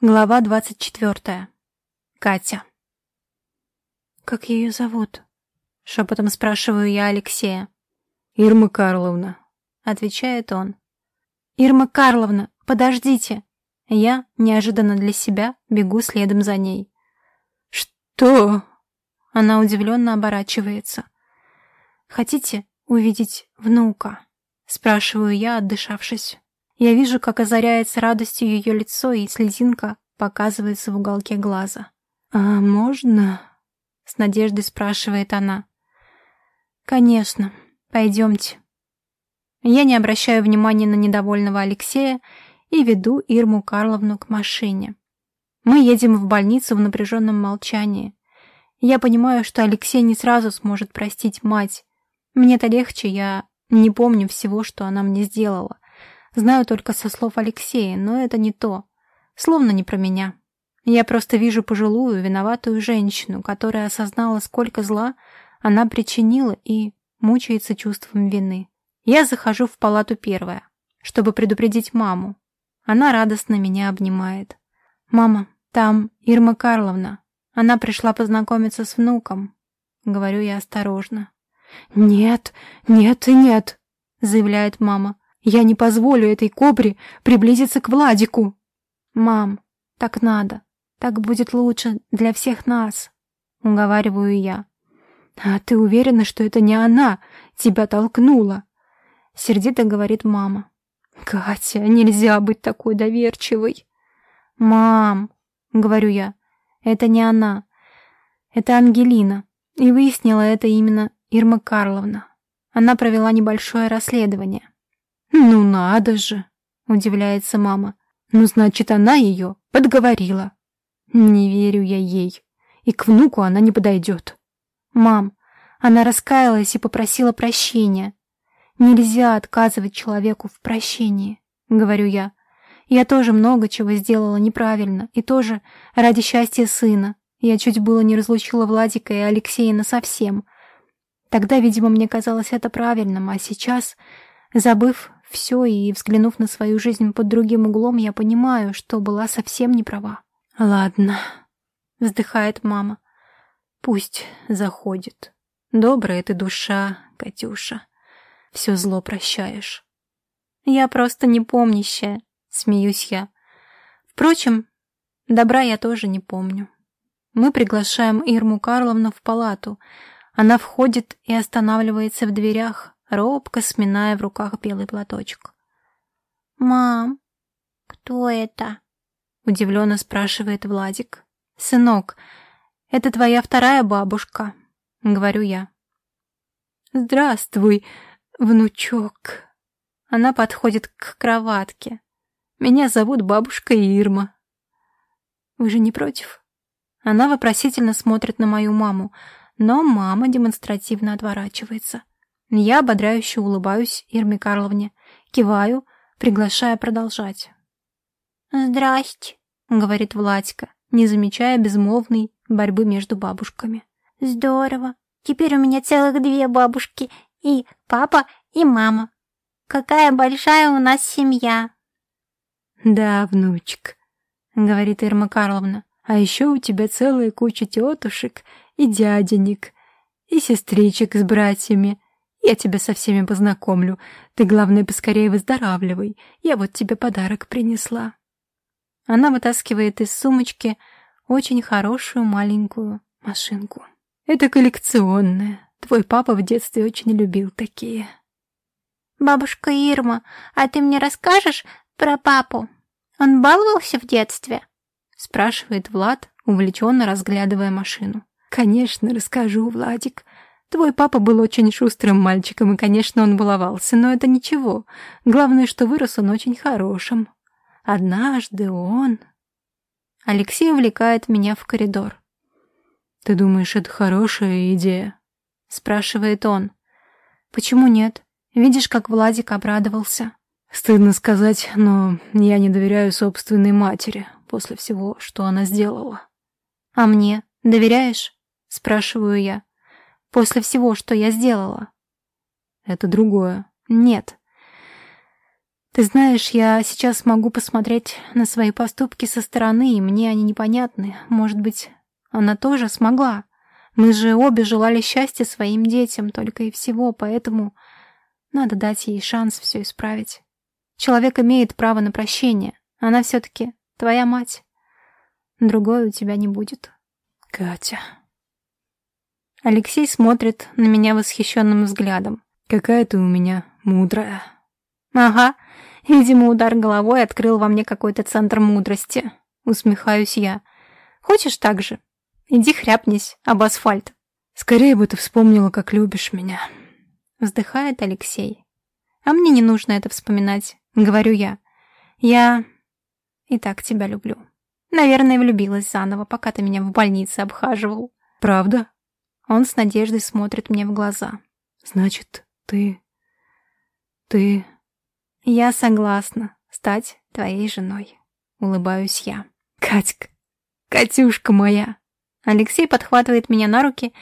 Глава двадцать четвертая. Катя. «Как ее зовут?» — шепотом спрашиваю я Алексея. «Ирма Карловна», — отвечает он. «Ирма Карловна, подождите!» Я, неожиданно для себя, бегу следом за ней. «Что?» Она удивленно оборачивается. «Хотите увидеть внука?» — спрашиваю я, отдышавшись. Я вижу, как озаряется радостью ее лицо, и слезинка показывается в уголке глаза. «А можно?» — с надеждой спрашивает она. «Конечно. Пойдемте». Я не обращаю внимания на недовольного Алексея и веду Ирму Карловну к машине. Мы едем в больницу в напряженном молчании. Я понимаю, что Алексей не сразу сможет простить мать. Мне-то легче, я не помню всего, что она мне сделала. Знаю только со слов Алексея, но это не то. Словно не про меня. Я просто вижу пожилую, виноватую женщину, которая осознала, сколько зла она причинила и мучается чувством вины. Я захожу в палату первая, чтобы предупредить маму. Она радостно меня обнимает. «Мама, там Ирма Карловна. Она пришла познакомиться с внуком», — говорю я осторожно. «Нет, нет и нет», — заявляет мама. Я не позволю этой кобре приблизиться к Владику. Мам, так надо. Так будет лучше для всех нас. Уговариваю я. А ты уверена, что это не она тебя толкнула? Сердито говорит мама. Катя, нельзя быть такой доверчивой. Мам, говорю я, это не она. Это Ангелина. И выяснила это именно Ирма Карловна. Она провела небольшое расследование. «Ну надо же!» — удивляется мама. «Ну, значит, она ее подговорила». «Не верю я ей. И к внуку она не подойдет». «Мам, она раскаялась и попросила прощения. Нельзя отказывать человеку в прощении», — говорю я. «Я тоже много чего сделала неправильно, и тоже ради счастья сына. Я чуть было не разлучила Владика и Алексея насовсем. Тогда, видимо, мне казалось это правильным, а сейчас, забыв все, и, взглянув на свою жизнь под другим углом, я понимаю, что была совсем не права. «Ладно», — вздыхает мама. «Пусть заходит. Добрая ты душа, Катюша. Все зло прощаешь». «Я просто непомнящая», — смеюсь я. Впрочем, добра я тоже не помню. Мы приглашаем Ирму Карловну в палату. Она входит и останавливается в дверях, робко сминая в руках белый платочек. «Мам, кто это?» — удивленно спрашивает Владик. «Сынок, это твоя вторая бабушка», — говорю я. «Здравствуй, внучок». Она подходит к кроватке. «Меня зовут бабушка Ирма». «Вы же не против?» Она вопросительно смотрит на мою маму, но мама демонстративно отворачивается. Я ободряюще улыбаюсь Ирме Карловне, киваю, приглашая продолжать. «Здрасте», — говорит Владька, не замечая безмолвной борьбы между бабушками. «Здорово. Теперь у меня целых две бабушки, и папа, и мама. Какая большая у нас семья!» «Да, внучек», — говорит Ирма Карловна, «а еще у тебя целая куча тетушек и дяденек, и сестричек с братьями, я тебя со всеми познакомлю. Ты, главное, поскорее выздоравливай. Я вот тебе подарок принесла». Она вытаскивает из сумочки очень хорошую маленькую машинку. «Это коллекционная. Твой папа в детстве очень любил такие». «Бабушка Ирма, а ты мне расскажешь про папу? Он баловался в детстве?» спрашивает Влад, увлеченно разглядывая машину. «Конечно, расскажу, Владик. Твой папа был очень шустрым мальчиком, и, конечно, он баловался, но это ничего. Главное, что вырос он очень хорошим. Однажды он... Алексей увлекает меня в коридор. «Ты думаешь, это хорошая идея?» Спрашивает он. «Почему нет? Видишь, как Владик обрадовался?» «Стыдно сказать, но я не доверяю собственной матери после всего, что она сделала». «А мне? Доверяешь?» Спрашиваю я. После всего, что я сделала. Это другое. Нет. Ты знаешь, я сейчас могу посмотреть на свои поступки со стороны, и мне они непонятны. Может быть, она тоже смогла. Мы же обе желали счастья своим детям, только и всего, поэтому надо дать ей шанс все исправить. Человек имеет право на прощение. Она все-таки твоя мать. Другой у тебя не будет. Катя. Алексей смотрит на меня восхищенным взглядом. Какая ты у меня мудрая. Ага, видимо, удар головой открыл во мне какой-то центр мудрости. Усмехаюсь я. Хочешь так же? Иди хряпнись об асфальт. Скорее бы ты вспомнила, как любишь меня. Вздыхает Алексей. А мне не нужно это вспоминать, говорю я. Я и так тебя люблю. Наверное, влюбилась заново, пока ты меня в больнице обхаживал. Правда? Он с надеждой смотрит мне в глаза. Значит, ты... Ты... Я согласна стать твоей женой. Улыбаюсь я. Катька, Катюшка моя. Алексей подхватывает меня на руки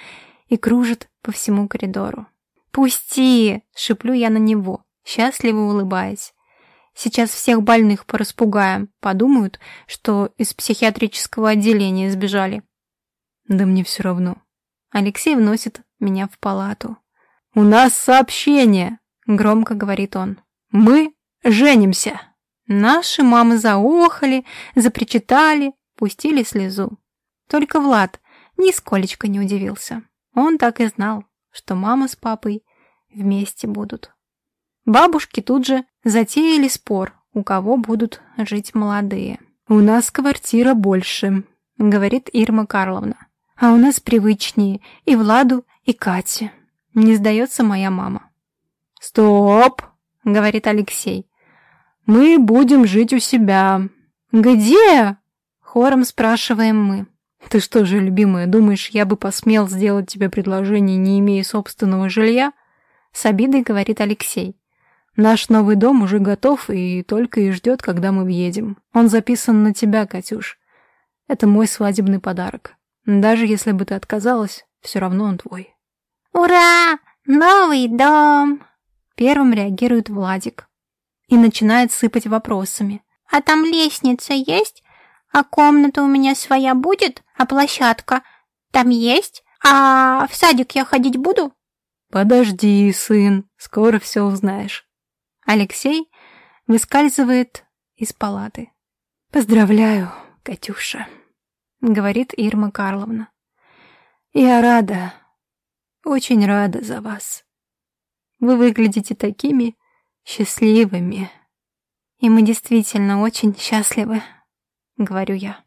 и кружит по всему коридору. «Пусти!» — шиплю я на него, счастливо улыбаясь. Сейчас всех больных пораспугаем. Подумают, что из психиатрического отделения сбежали. Да мне все равно. Алексей вносит меня в палату. «У нас сообщение!» — громко говорит он. «Мы женимся!» Наши мамы заохали, запричитали, пустили слезу. Только Влад нисколечко не удивился. Он так и знал, что мама с папой вместе будут. Бабушки тут же затеяли спор, у кого будут жить молодые. «У нас квартира больше», — говорит Ирма Карловна. «А у нас привычнее и Владу, и Кате», — не сдается моя мама. «Стоп!» — говорит Алексей. «Мы будем жить у себя». «Где?» — хором спрашиваем мы. «Ты что же, любимая, думаешь, я бы посмел сделать тебе предложение, не имея собственного жилья?» С обидой говорит Алексей. Наш новый дом уже готов и только и ждет, когда мы въедем. Он записан на тебя, Катюш. Это мой свадебный подарок. Даже если бы ты отказалась, все равно он твой. «Ура! Новый дом!» Первым реагирует Владик и начинает сыпать вопросами. «А там лестница есть? А комната у меня своя будет? А площадка там есть? А в садик я ходить буду?» «Подожди, сын, скоро все узнаешь». Алексей выскальзывает из палаты. «Поздравляю, Катюша», — говорит Ирма Карловна. «Я рада, очень рада за вас. Вы выглядите такими счастливыми». «И мы действительно очень счастливы», — говорю я.